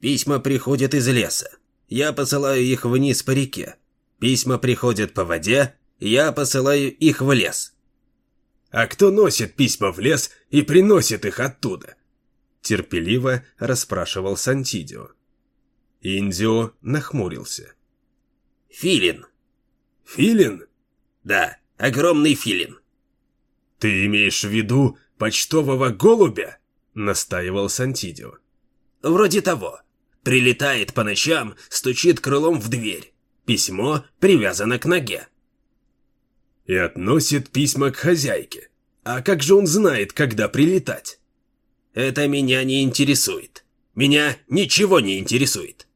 Письма приходят из леса. Я посылаю их вниз по реке. Письма приходят по воде, я посылаю их в лес. А кто носит письма в лес и приносит их оттуда? Терпеливо расспрашивал Сантидио. Индио нахмурился. Филин. Филин? Да, огромный филин. Ты имеешь в виду почтового голубя? Настаивал Сантидио. Вроде того. Прилетает по ночам, стучит крылом в дверь. Письмо привязано к ноге. И относит письма к хозяйке. А как же он знает, когда прилетать? Это меня не интересует. Меня ничего не интересует.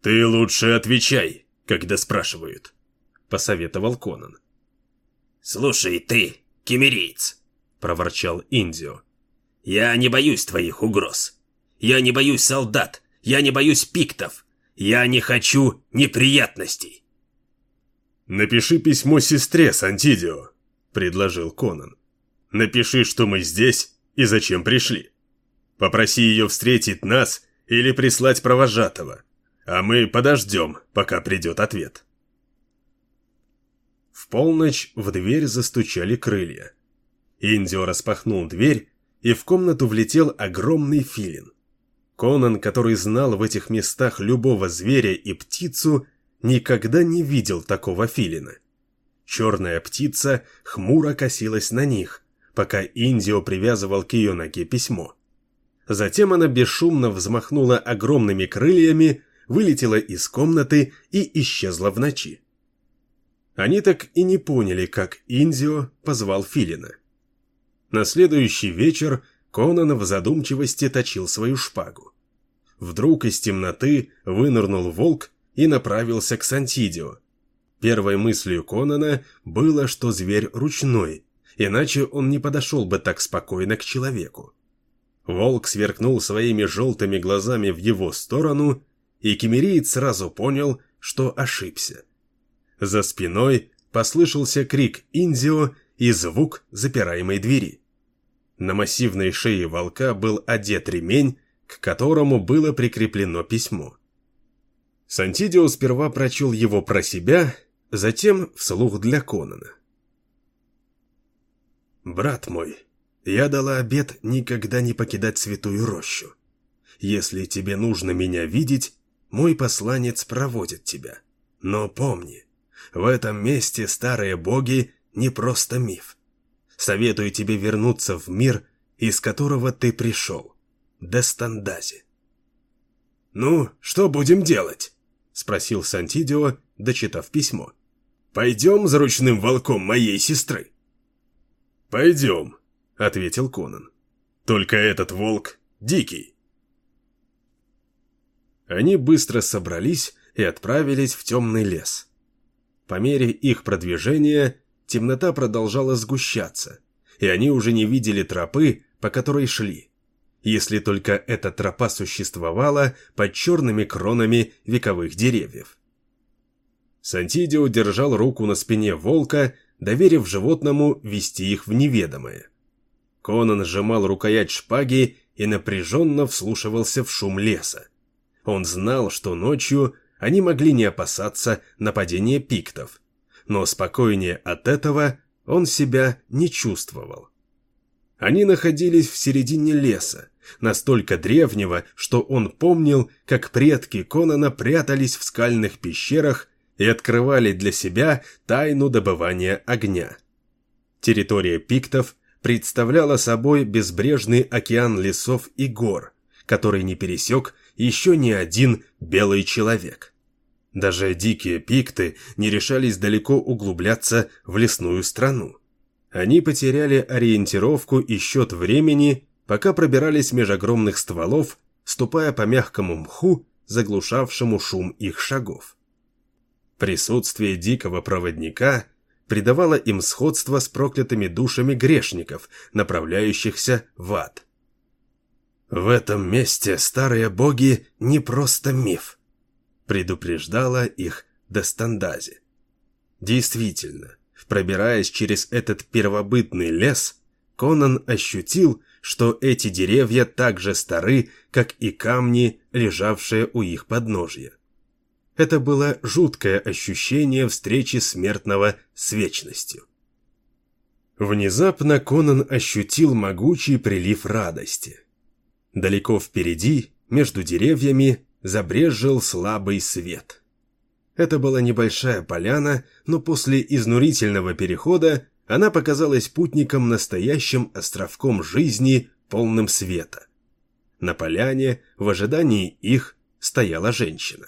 Ты лучше отвечай, когда спрашивают, посоветовал Конан. Слушай, ты, кемерийц, проворчал Индио. Я не боюсь твоих угроз. Я не боюсь солдат. Я не боюсь пиктов. Я не хочу неприятностей. Напиши письмо сестре Сантидио, предложил Конан. Напиши, что мы здесь и зачем пришли. Попроси ее встретить нас или прислать провожатого, а мы подождем, пока придет ответ. В полночь в дверь застучали крылья. Индио распахнул дверь, и в комнату влетел огромный филин. Конан, который знал в этих местах любого зверя и птицу, никогда не видел такого филина. Черная птица хмуро косилась на них, пока Индио привязывал к ее ноге письмо. Затем она бесшумно взмахнула огромными крыльями, вылетела из комнаты и исчезла в ночи. Они так и не поняли, как Индио позвал Филина. На следующий вечер Конан в задумчивости точил свою шпагу. Вдруг из темноты вынырнул волк и направился к Сантидио. Первой мыслью Конана было, что зверь ручной, иначе он не подошел бы так спокойно к человеку. Волк сверкнул своими желтыми глазами в его сторону, и кемериец сразу понял, что ошибся. За спиной послышался крик Индио и звук запираемой двери. На массивной шее волка был одет ремень, к которому было прикреплено письмо. Сантидио сперва прочел его про себя, затем вслух для Конана. «Брат мой, я дала обет никогда не покидать святую рощу. Если тебе нужно меня видеть, мой посланец проводит тебя. Но помни, в этом месте старые боги не просто миф. Советую тебе вернуться в мир, из которого ты пришел. Дестандази. «Ну, что будем делать?» — спросил Сантидио, дочитав письмо. «Пойдем за ручным волком моей сестры?» «Пойдем», — ответил Конан. «Только этот волк дикий». Они быстро собрались и отправились в темный лес. По мере их продвижения темнота продолжала сгущаться, и они уже не видели тропы, по которой шли если только эта тропа существовала под черными кронами вековых деревьев. Сантидио держал руку на спине волка, доверив животному вести их в неведомое. Конан сжимал рукоять шпаги и напряженно вслушивался в шум леса. Он знал, что ночью они могли не опасаться нападения пиктов, но спокойнее от этого он себя не чувствовал. Они находились в середине леса, настолько древнего, что он помнил, как предки Конана прятались в скальных пещерах и открывали для себя тайну добывания огня. Территория пиктов представляла собой безбрежный океан лесов и гор, который не пересек еще ни один белый человек. Даже дикие пикты не решались далеко углубляться в лесную страну. Они потеряли ориентировку и счет времени пока пробирались меж огромных стволов, ступая по мягкому мху, заглушавшему шум их шагов. Присутствие дикого проводника придавало им сходство с проклятыми душами грешников, направляющихся в ад. «В этом месте старые боги не просто миф», предупреждала их Дестандази. Действительно, пробираясь через этот первобытный лес, Конан ощутил, что эти деревья так же стары, как и камни, лежавшие у их подножья. Это было жуткое ощущение встречи смертного с вечностью. Внезапно Конан ощутил могучий прилив радости. Далеко впереди, между деревьями, забрезжил слабый свет. Это была небольшая поляна, но после изнурительного перехода она показалась путникам настоящим островком жизни, полным света. На поляне, в ожидании их, стояла женщина.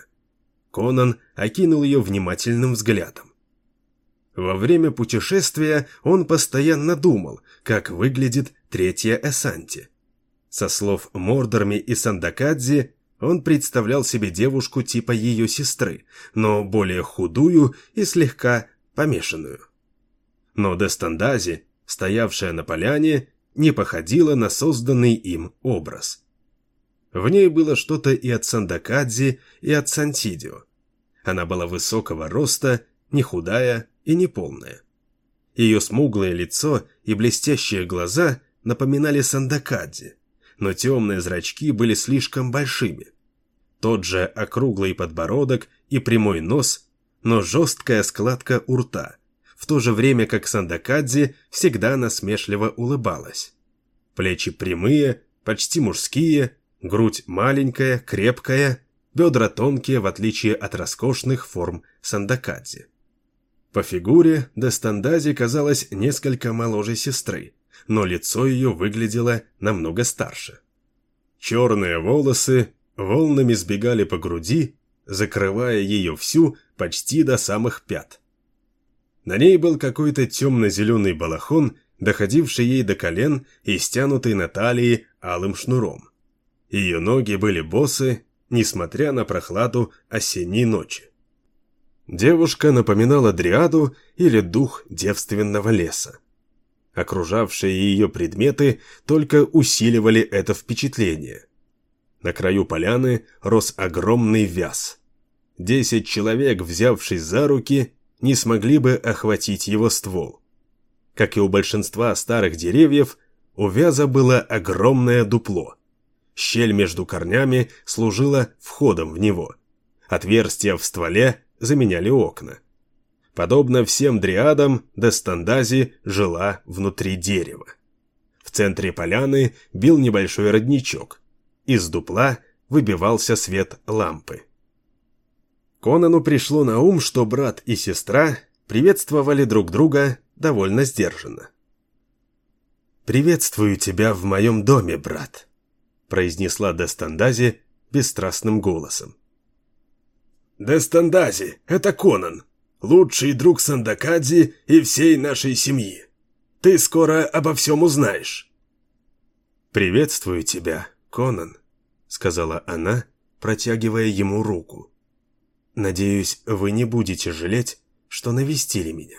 Конан окинул ее внимательным взглядом. Во время путешествия он постоянно думал, как выглядит третья Эсанти. Со слов Мордорми и Сандакадзи, он представлял себе девушку типа ее сестры, но более худую и слегка помешанную. Но Дестандази, стоявшая на поляне, не походила на созданный им образ. В ней было что-то и от Сандакадзи, и от Сантидио. Она была высокого роста, не худая и не полная. Ее смуглое лицо и блестящие глаза напоминали Сандакадзи, но темные зрачки были слишком большими. Тот же округлый подбородок и прямой нос, но жесткая складка у рта, в то же время как Сандакадзи всегда насмешливо улыбалась. Плечи прямые, почти мужские, грудь маленькая, крепкая, бедра тонкие, в отличие от роскошных форм Сандакадзи. По фигуре Дестандази казалась несколько моложе сестры, но лицо ее выглядело намного старше. Черные волосы волнами сбегали по груди, закрывая ее всю почти до самых пят. На ней был какой-то темно-зеленый балахон, доходивший ей до колен и стянутый на талии алым шнуром. Ее ноги были босы, несмотря на прохладу осенней ночи. Девушка напоминала дриаду или дух девственного леса. Окружавшие ее предметы только усиливали это впечатление. На краю поляны рос огромный вяз. Десять человек, взявшись за руки, не смогли бы охватить его ствол. Как и у большинства старых деревьев, у вяза было огромное дупло. Щель между корнями служила входом в него. Отверстия в стволе заменяли окна. Подобно всем дриадам, Дестандази жила внутри дерева. В центре поляны бил небольшой родничок. Из дупла выбивался свет лампы. Конану пришло на ум, что брат и сестра приветствовали друг друга довольно сдержанно. «Приветствую тебя в моем доме, брат», — произнесла Дестандази бесстрастным голосом. «Дестандази, это Конан, лучший друг Сандакадзи и всей нашей семьи. Ты скоро обо всем узнаешь». «Приветствую тебя, Конан», — сказала она, протягивая ему руку. «Надеюсь, вы не будете жалеть, что навестили меня».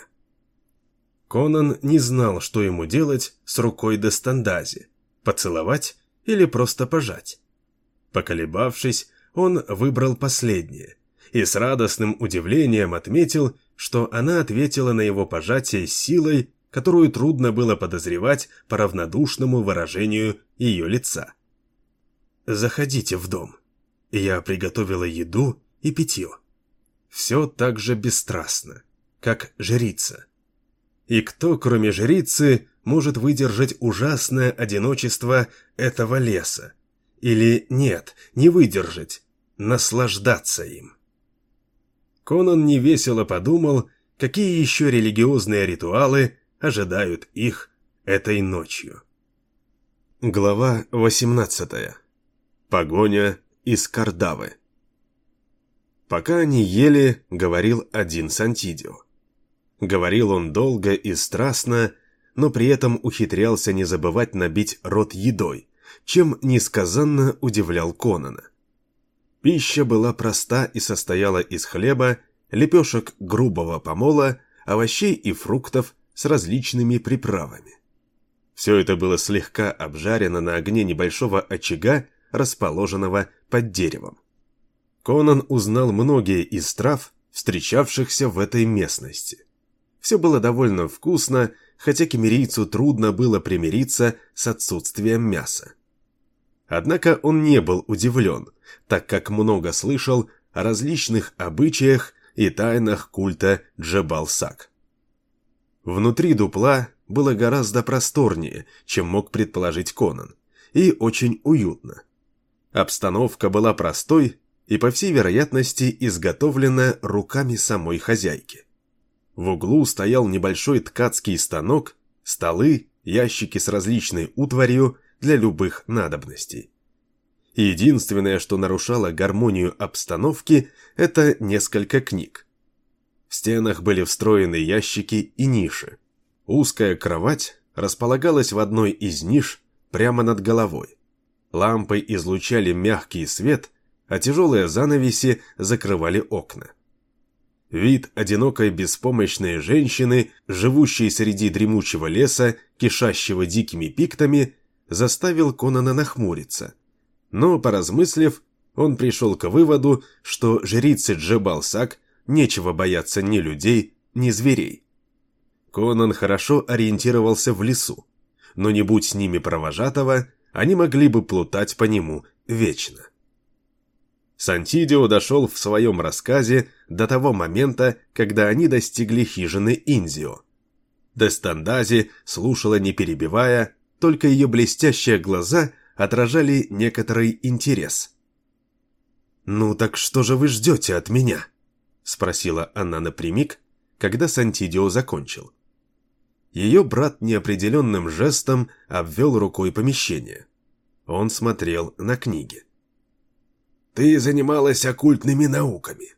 Конан не знал, что ему делать с рукой Дестандази — поцеловать или просто пожать. Поколебавшись, он выбрал последнее — и с радостным удивлением отметил, что она ответила на его пожатие силой, которую трудно было подозревать по равнодушному выражению ее лица. «Заходите в дом. Я приготовила еду и питье. Все так же бесстрастно, как жрица. И кто, кроме жрицы, может выдержать ужасное одиночество этого леса? Или нет, не выдержать, наслаждаться им?» Конан невесело подумал, какие еще религиозные ритуалы ожидают их этой ночью. Глава 18. Погоня из Кардавы. Пока они ели, говорил один Сантидио. Говорил он долго и страстно, но при этом ухитрялся не забывать набить рот едой, чем несказанно удивлял Конана. Пища была проста и состояла из хлеба, лепешек грубого помола, овощей и фруктов с различными приправами. Все это было слегка обжарено на огне небольшого очага, расположенного под деревом. Конан узнал многие из трав, встречавшихся в этой местности. Все было довольно вкусно, хотя кемерийцу трудно было примириться с отсутствием мяса. Однако он не был удивлен, так как много слышал о различных обычаях и тайнах культа Джебалсак. Внутри дупла было гораздо просторнее, чем мог предположить Конан, и очень уютно. Обстановка была простой и, по всей вероятности, изготовлена руками самой хозяйки. В углу стоял небольшой ткацкий станок, столы, ящики с различной утварью для любых надобностей. Единственное, что нарушало гармонию обстановки, это несколько книг. В стенах были встроены ящики и ниши. Узкая кровать располагалась в одной из ниш прямо над головой. Лампы излучали мягкий свет, а тяжелые занавеси закрывали окна. Вид одинокой беспомощной женщины, живущей среди дремучего леса, кишащего дикими пиктами, заставил Конана нахмуриться. Но, поразмыслив, он пришел к выводу, что жрице Джебалсак нечего бояться ни людей, ни зверей. Конан хорошо ориентировался в лесу, но не будь с ними провожатого, они могли бы плутать по нему вечно. Сантидио дошел в своем рассказе до того момента, когда они достигли хижины Инзио. Дестандази слушала не перебивая, только ее блестящие глаза отражали некоторый интерес. «Ну так что же вы ждете от меня?» – спросила она напрямик, когда Сантидио закончил. Ее брат неопределенным жестом обвел рукой помещение. Он смотрел на книги. Ты занималась оккультными науками.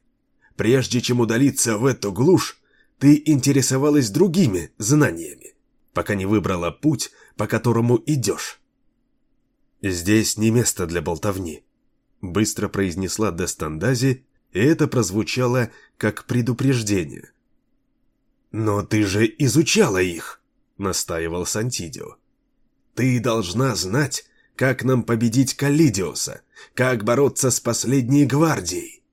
Прежде чем удалиться в эту глушь, ты интересовалась другими знаниями, пока не выбрала путь, по которому идешь. «Здесь не место для болтовни», — быстро произнесла Дестандази, и это прозвучало как предупреждение. «Но ты же изучала их», — настаивал Сантидио. «Ты должна знать, как нам победить Каллидиуса, как бороться с последней гвардией.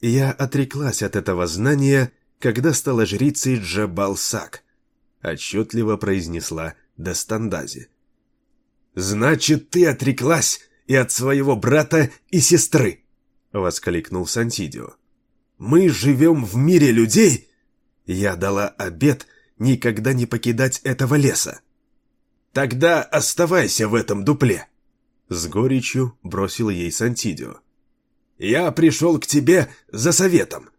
Я отреклась от этого знания, когда стала жрицей Джабалсак, отчетливо произнесла Дестандази. «Значит, ты отреклась и от своего брата и сестры!» — воскликнул Сантидио. «Мы живем в мире людей!» Я дала обет никогда не покидать этого леса. «Тогда оставайся в этом дупле!» С горечью бросил ей Сантидио. «Я пришел к тебе за советом!»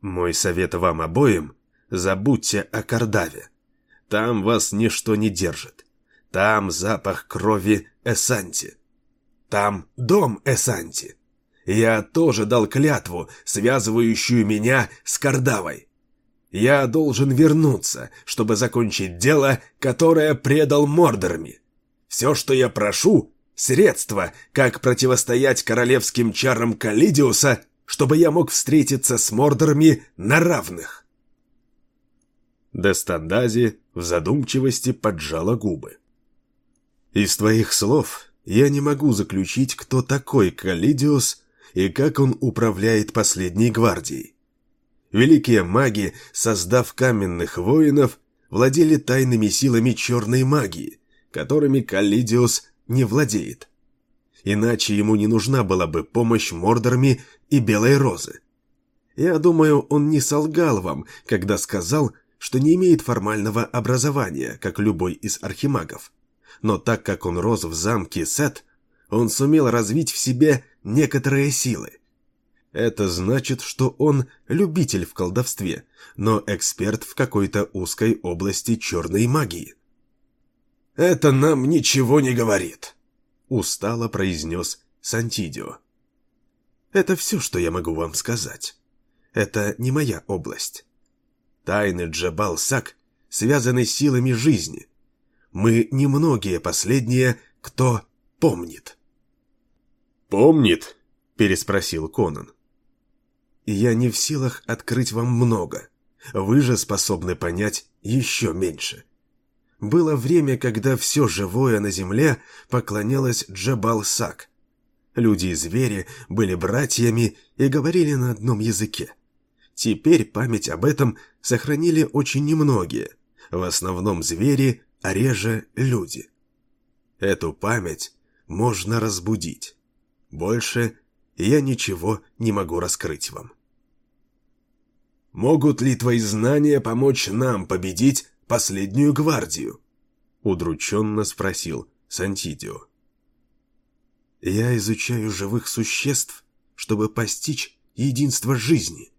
«Мой совет вам обоим — забудьте о Кардаве. Там вас ничто не держит. Там запах крови Эсанти. Там дом Эсанти. Я тоже дал клятву, связывающую меня с Кардавой. Я должен вернуться, чтобы закончить дело, которое предал Мордорми. Все, что я прошу, средство, как противостоять королевским чарам Калидиуса, чтобы я мог встретиться с Мордорми на равных. Дестандази в задумчивости поджала губы. Из твоих слов я не могу заключить, кто такой Калидиус и как он управляет последней гвардией. Великие маги, создав каменных воинов, владели тайными силами черной магии, которыми Каллидиус не владеет. Иначе ему не нужна была бы помощь Мордорами и Белой Розы. Я думаю, он не солгал вам, когда сказал, что не имеет формального образования, как любой из архимагов. Но так как он рос в замке Сет, он сумел развить в себе некоторые силы, это значит, что он любитель в колдовстве, но эксперт в какой-то узкой области черной магии. «Это нам ничего не говорит», — устало произнес Сантидио. «Это все, что я могу вам сказать. Это не моя область. Тайны Джабал-Сак связаны силами жизни. Мы немногие последние, кто помнит». «Помнит?» — переспросил Конан я не в силах открыть вам много. Вы же способны понять еще меньше. Было время, когда все живое на земле поклонялось Джабал-Сак. Люди и звери были братьями и говорили на одном языке. Теперь память об этом сохранили очень немногие, в основном звери, а реже люди. Эту память можно разбудить. Больше я ничего не могу раскрыть вам. Могут ли твои знания помочь нам победить последнюю гвардию? Удрученно спросил Сантидио. Я изучаю живых существ, чтобы постичь единство жизни.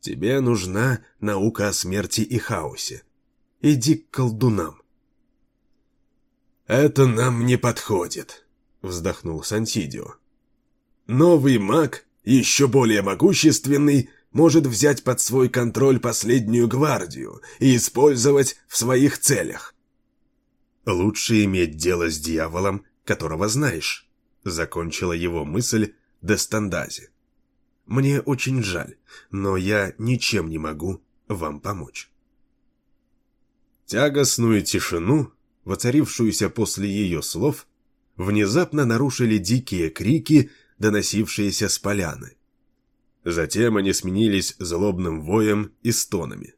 Тебе нужна наука о смерти и хаосе. Иди к колдунам. «Это нам не подходит», — вздохнул Сантидио. «Новый маг, еще более могущественный, может взять под свой контроль последнюю гвардию и использовать в своих целях». «Лучше иметь дело с дьяволом, которого знаешь», — закончила его мысль Дестандази. «Мне очень жаль, но я ничем не могу вам помочь». Тягостную тишину воцарившуюся после ее слов, внезапно нарушили дикие крики, доносившиеся с поляны. Затем они сменились злобным воем и стонами.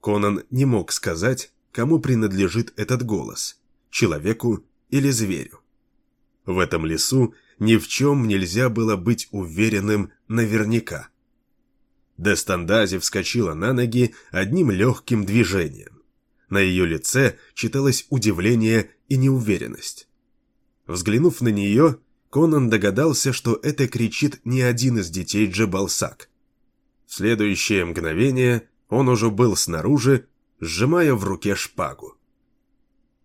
Конан не мог сказать, кому принадлежит этот голос – человеку или зверю. В этом лесу ни в чем нельзя было быть уверенным наверняка. Дестандази вскочила на ноги одним легким движением. На ее лице читалось удивление и неуверенность. Взглянув на нее, Конан догадался, что это кричит не один из детей Джебалсак. В следующее мгновение он уже был снаружи, сжимая в руке шпагу.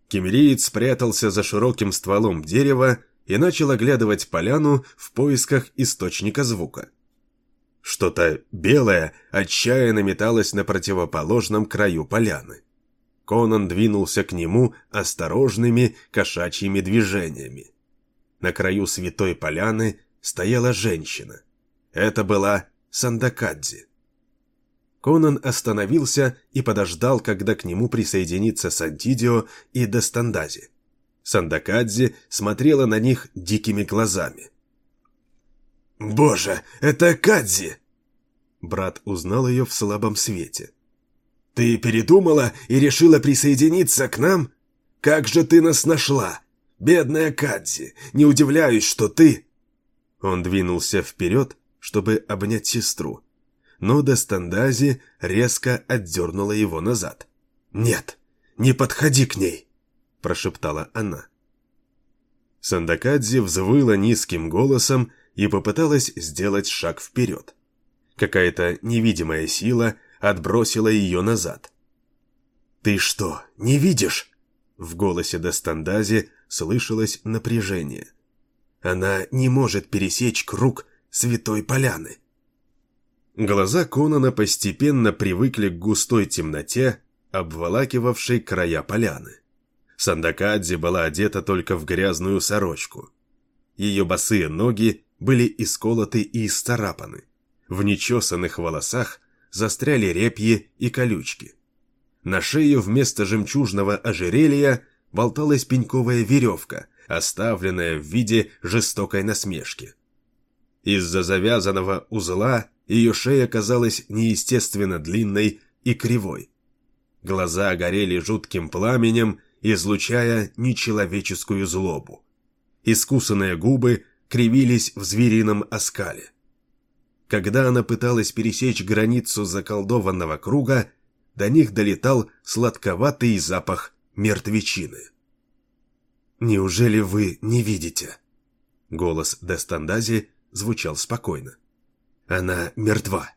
Кемериец спрятался за широким стволом дерева и начал оглядывать поляну в поисках источника звука. Что-то белое отчаянно металось на противоположном краю поляны. Конан двинулся к нему осторожными кошачьими движениями. На краю святой поляны стояла женщина. Это была Сандакадзи. Конан остановился и подождал, когда к нему присоединится Сантидио и Достандази. Сандакадзи смотрела на них дикими глазами. «Боже, это Кадзи!» Брат узнал ее в слабом свете. Ты передумала и решила присоединиться к нам? Как же ты нас нашла? Бедная Кадзи, не удивляюсь, что ты...» Он двинулся вперед, чтобы обнять сестру, но Дестандази резко отдернула его назад. «Нет, не подходи к ней!» – прошептала она. Сандакадзи взвыла низким голосом и попыталась сделать шаг вперед. Какая-то невидимая сила отбросила ее назад. «Ты что, не видишь?» В голосе Достандази слышалось напряжение. «Она не может пересечь круг Святой Поляны». Глаза Конана постепенно привыкли к густой темноте, обволакивавшей края поляны. Сандакадзе была одета только в грязную сорочку. Ее босые ноги были исколоты и исцарапаны. В нечесанных волосах застряли репьи и колючки. На шее вместо жемчужного ожерелья болталась пеньковая веревка, оставленная в виде жестокой насмешки. Из-за завязанного узла ее шея казалась неестественно длинной и кривой. Глаза горели жутким пламенем, излучая нечеловеческую злобу. Искусанные губы кривились в зверином оскале. Когда она пыталась пересечь границу заколдованного круга, до них долетал сладковатый запах мертвечины. «Неужели вы не видите?» Голос Дестандази звучал спокойно. «Она мертва.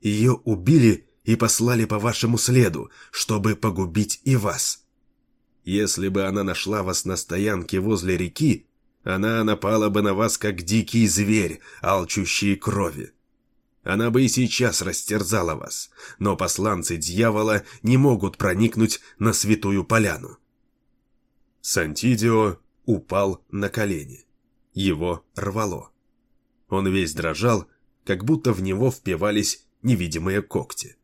Ее убили и послали по вашему следу, чтобы погубить и вас. Если бы она нашла вас на стоянке возле реки, она напала бы на вас, как дикий зверь, алчущий крови. Она бы и сейчас растерзала вас, но посланцы дьявола не могут проникнуть на святую поляну. Сантидио упал на колени. Его рвало. Он весь дрожал, как будто в него впивались невидимые когти.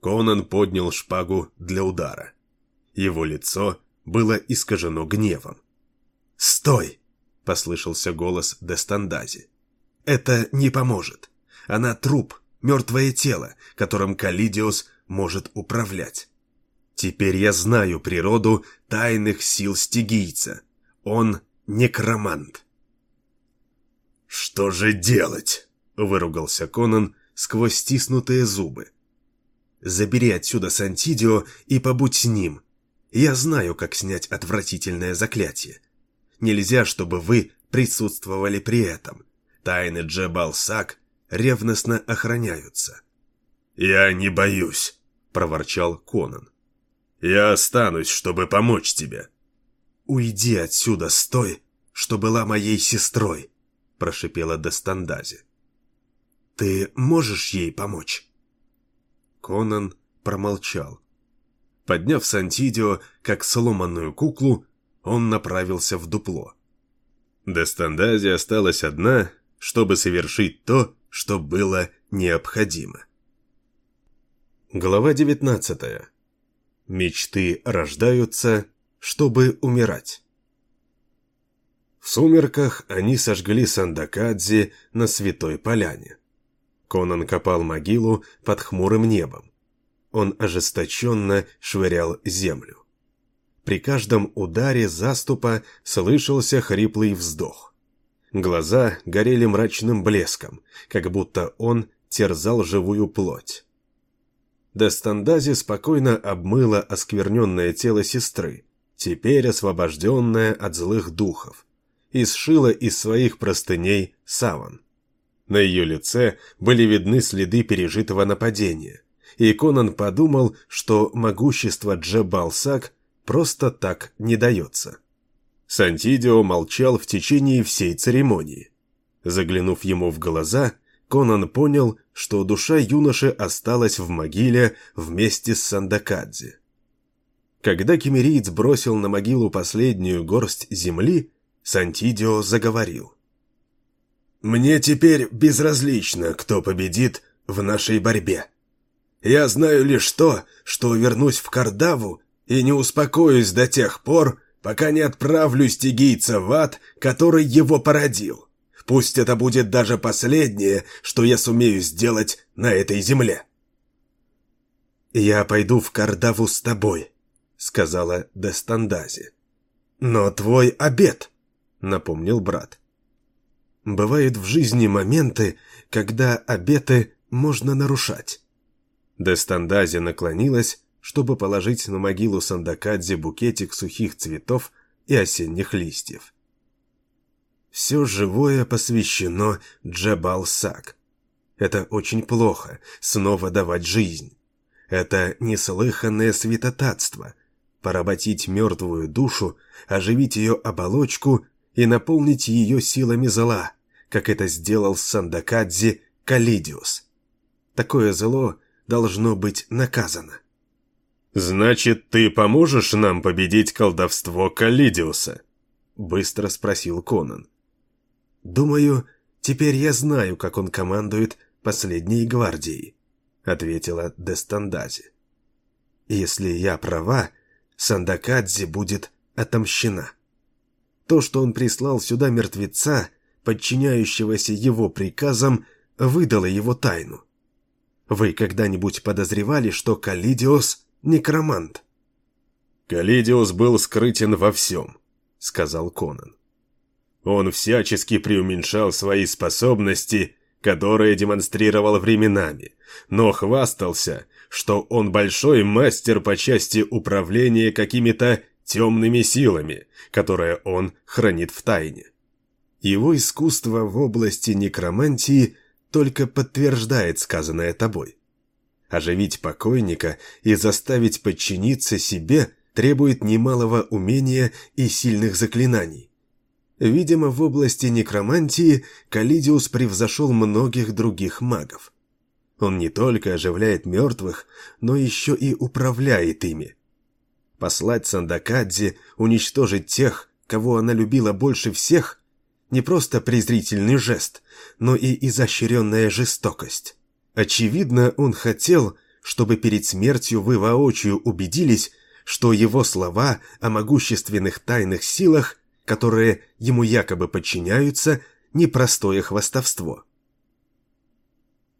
Конан поднял шпагу для удара. Его лицо было искажено гневом. «Стой!» — послышался голос Дестандази. «Это не поможет. Она труп, мертвое тело, которым Калидиос может управлять. Теперь я знаю природу тайных сил стигийца. Он некромант. «Что же делать?» — выругался Конан сквозь стиснутые зубы. «Забери отсюда Сантидио и побудь с ним. Я знаю, как снять отвратительное заклятие. Нельзя, чтобы вы присутствовали при этом. Тайны Джебал-Сак ревностно охраняются». «Я не боюсь», — проворчал Конан. Я останусь, чтобы помочь тебе». «Уйди отсюда с той, что была моей сестрой», — прошипела Дестандази. «Ты можешь ей помочь?» Конан промолчал. Подняв Сантидио, как сломанную куклу, он направился в дупло. Дестандази осталась одна, чтобы совершить то, что было необходимо. Глава девятнадцатая. Мечты рождаются, чтобы умирать. В сумерках они сожгли Сандакадзи на Святой Поляне. Конан копал могилу под хмурым небом. Он ожесточенно швырял землю. При каждом ударе заступа слышался хриплый вздох. Глаза горели мрачным блеском, как будто он терзал живую плоть. Дестандази спокойно обмыла оскверненное тело сестры, теперь освобожденное от злых духов, и сшила из своих простыней саван. На ее лице были видны следы пережитого нападения, и Конан подумал, что могущество Джебалсак просто так не дается. Сантидио молчал в течение всей церемонии. Заглянув ему в глаза, Конан понял, что душа юноши осталась в могиле вместе с Сандакадзе. Когда кемериец бросил на могилу последнюю горсть земли, Сантидио заговорил. «Мне теперь безразлично, кто победит в нашей борьбе. Я знаю лишь то, что вернусь в Кардаву и не успокоюсь до тех пор, пока не отправлю стигийца в ад, который его породил. Пусть это будет даже последнее, что я сумею сделать на этой земле. «Я пойду в Кардаву с тобой», — сказала Дестандази. «Но твой обед», — напомнил брат. «Бывают в жизни моменты, когда обеты можно нарушать». Дестандази наклонилась, чтобы положить на могилу Сандакадзе букетик сухих цветов и осенних листьев. Все живое посвящено Джабал-Сак. Это очень плохо, снова давать жизнь. Это неслыханное святотатство. Поработить мертвую душу, оживить ее оболочку и наполнить ее силами зла, как это сделал Сандакадзе Калидиус. Такое зло должно быть наказано. «Значит, ты поможешь нам победить колдовство Калидиуса?» — быстро спросил Конан. «Думаю, теперь я знаю, как он командует последней гвардией», — ответила Дестандази. «Если я права, Сандакадзе будет отомщена. То, что он прислал сюда мертвеца, подчиняющегося его приказам, выдало его тайну. Вы когда-нибудь подозревали, что Калидиос — некромант?» «Калидиус был скрытен во всем», — сказал Конан. Он всячески преуменьшал свои способности, которые демонстрировал временами, но хвастался, что он большой мастер по части управления какими-то темными силами, которые он хранит в тайне. Его искусство в области некромантии только подтверждает сказанное тобой. Оживить покойника и заставить подчиниться себе требует немалого умения и сильных заклинаний. Видимо, в области некромантии Калидиус превзошел многих других магов. Он не только оживляет мертвых, но еще и управляет ими. Послать Сандакадзе уничтожить тех, кого она любила больше всех, не просто презрительный жест, но и изощренная жестокость. Очевидно, он хотел, чтобы перед смертью вы воочию убедились, что его слова о могущественных тайных силах которые ему якобы подчиняются, непростое хвастовство.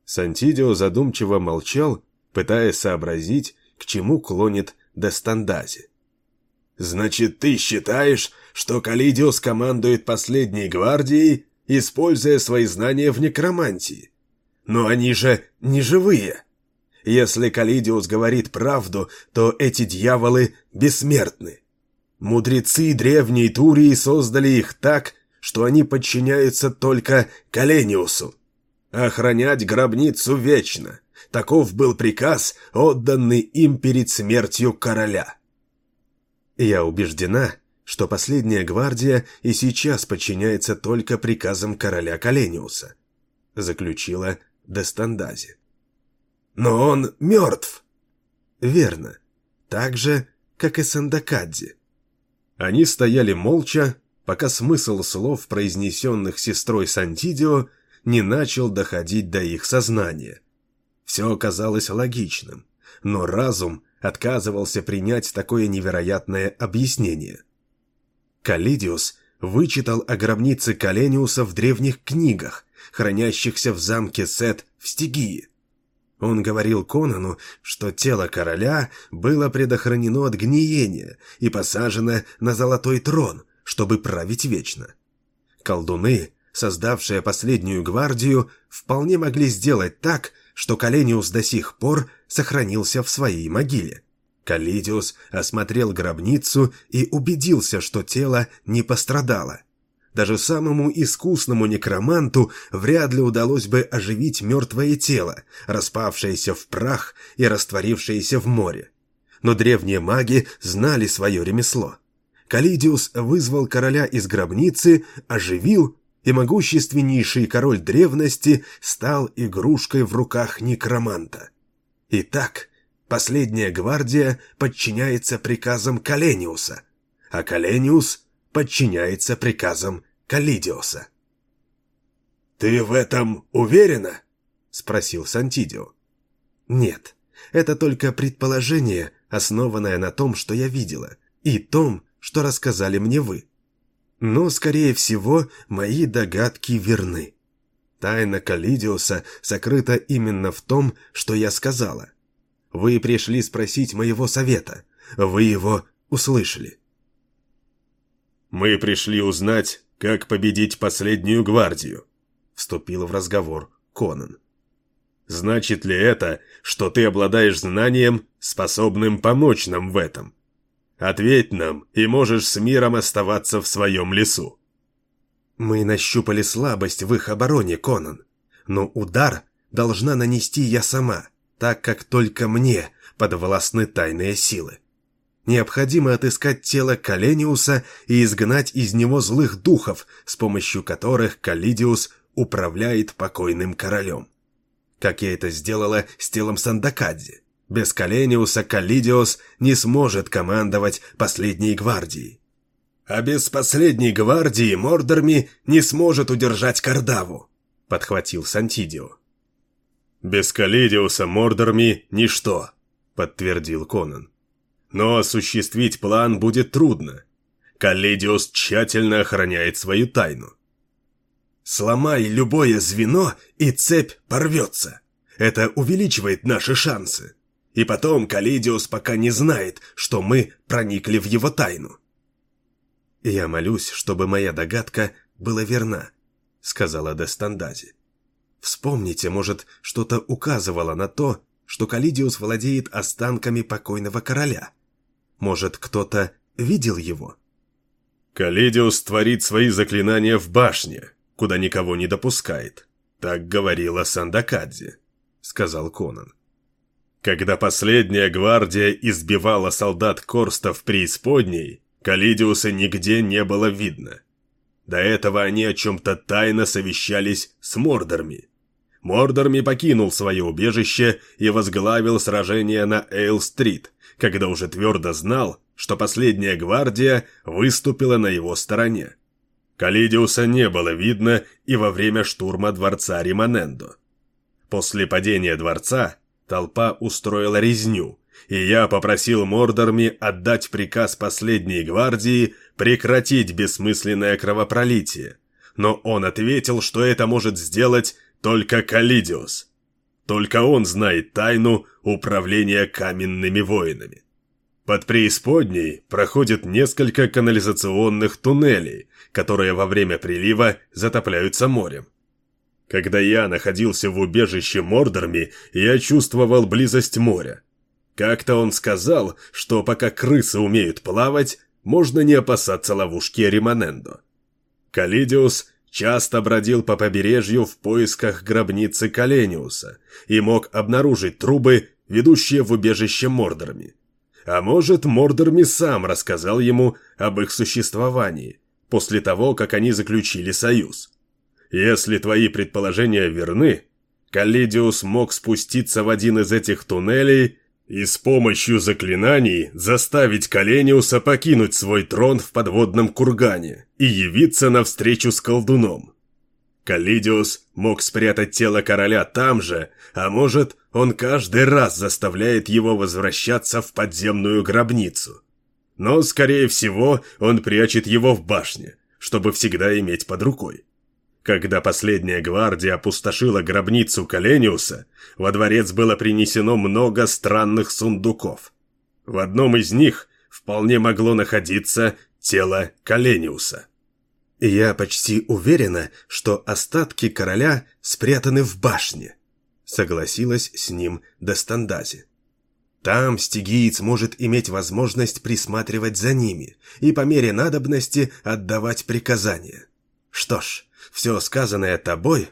Сантидио задумчиво молчал, пытаясь сообразить, к чему клонит Дестандази. «Значит, ты считаешь, что Калидиус командует последней гвардией, используя свои знания в некромантии? Но они же не живые!» Если Калидиус говорит правду, то эти дьяволы бессмертны. Мудрецы древней Турии создали их так, что они подчиняются только Калениусу. Охранять гробницу вечно. Таков был приказ, отданный им перед смертью короля. Я убеждена, что последняя гвардия и сейчас подчиняется только приказам короля Калениуса, заключила Дестандази. Но он мертв. Верно. Так же, как и Сандакадзи. Они стояли молча, пока смысл слов, произнесенных сестрой Сантидио, не начал доходить до их сознания. Все оказалось логичным, но разум отказывался принять такое невероятное объяснение. Калидиус вычитал о гробнице Калениуса в древних книгах, хранящихся в замке Сет в Стигии. Он говорил Конану, что тело короля было предохранено от гниения и посажено на золотой трон, чтобы править вечно. Колдуны, создавшие последнюю гвардию, вполне могли сделать так, что Калениус до сих пор сохранился в своей могиле. Калидиус осмотрел гробницу и убедился, что тело не пострадало. Даже самому искусному некроманту вряд ли удалось бы оживить мертвое тело, распавшееся в прах и растворившееся в море. Но древние маги знали свое ремесло. Калидиус вызвал короля из гробницы, оживил, и могущественнейший король древности стал игрушкой в руках некроманта. Итак, последняя гвардия подчиняется приказам Калениуса, а Калениус подчиняется приказам Калидиоса. «Ты в этом уверена?» — спросил Сантидио. «Нет, это только предположение, основанное на том, что я видела, и том, что рассказали мне вы. Но, скорее всего, мои догадки верны. Тайна Калидиуса сокрыта именно в том, что я сказала. Вы пришли спросить моего совета, вы его услышали». «Мы пришли узнать, как победить последнюю гвардию?» Вступил в разговор Конан. «Значит ли это, что ты обладаешь знанием, способным помочь нам в этом? Ответь нам, и можешь с миром оставаться в своем лесу». «Мы нащупали слабость в их обороне, Конан, но удар должна нанести я сама, так как только мне подвластны тайные силы. Необходимо отыскать тело Калениуса и изгнать из него злых духов, с помощью которых Калидиус управляет покойным королем. Как я это сделала с телом Сандакадзи. Без Калениуса Калидиус не сможет командовать последней гвардией. А без последней гвардии Мордорми не сможет удержать Кардаву, подхватил Сантидио. Без Калидиуса Мордорми ничто, подтвердил Конан. Но осуществить план будет трудно. Каллидиус тщательно охраняет свою тайну. «Сломай любое звено, и цепь порвется. Это увеличивает наши шансы. И потом Калидиус пока не знает, что мы проникли в его тайну». «Я молюсь, чтобы моя догадка была верна», — сказала Дестандази. «Вспомните, может, что-то указывало на то, что Калидиус владеет останками покойного короля. Может, кто-то видел его? Калидиус творит свои заклинания в башне, куда никого не допускает. Так говорила Сандакадзе, сказал Конан. Когда последняя гвардия избивала солдат Корста в преисподней, Калидиуса нигде не было видно. До этого они о чем-то тайно совещались с Мордорми. Мордорми покинул свое убежище и возглавил сражение на Эйл-стрит, когда уже твердо знал, что последняя гвардия выступила на его стороне. Калидиуса не было видно и во время штурма дворца Римонендо. После падения дворца толпа устроила резню, и я попросил Мордорми отдать приказ последней гвардии прекратить бессмысленное кровопролитие, но он ответил, что это может сделать только Калидиус. Только он знает тайну управления каменными воинами. Под преисподней проходит несколько канализационных туннелей, которые во время прилива затопляются морем. Когда я находился в убежище Мордорми, я чувствовал близость моря. Как-то он сказал, что пока крысы умеют плавать, можно не опасаться ловушки Римонендо. Калидиус часто бродил по побережью в поисках гробницы Калениуса и мог обнаружить трубы, ведущие в убежище Мордорми. А может, Мордорми сам рассказал ему об их существовании, после того, как они заключили союз. Если твои предположения верны, Калидиус мог спуститься в один из этих туннелей и с помощью заклинаний заставить Калениуса покинуть свой трон в подводном кургане и явиться навстречу с колдуном. Калидиус мог спрятать тело короля там же, а может, он каждый раз заставляет его возвращаться в подземную гробницу. Но, скорее всего, он прячет его в башне, чтобы всегда иметь под рукой. Когда последняя гвардия опустошила гробницу Калениуса, во дворец было принесено много странных сундуков. В одном из них вполне могло находиться тело Калениуса. «Я почти уверена, что остатки короля спрятаны в башне», согласилась с ним Достандази. Там стигиец может иметь возможность присматривать за ними и по мере надобности отдавать приказания. Что ж, все сказанное тобой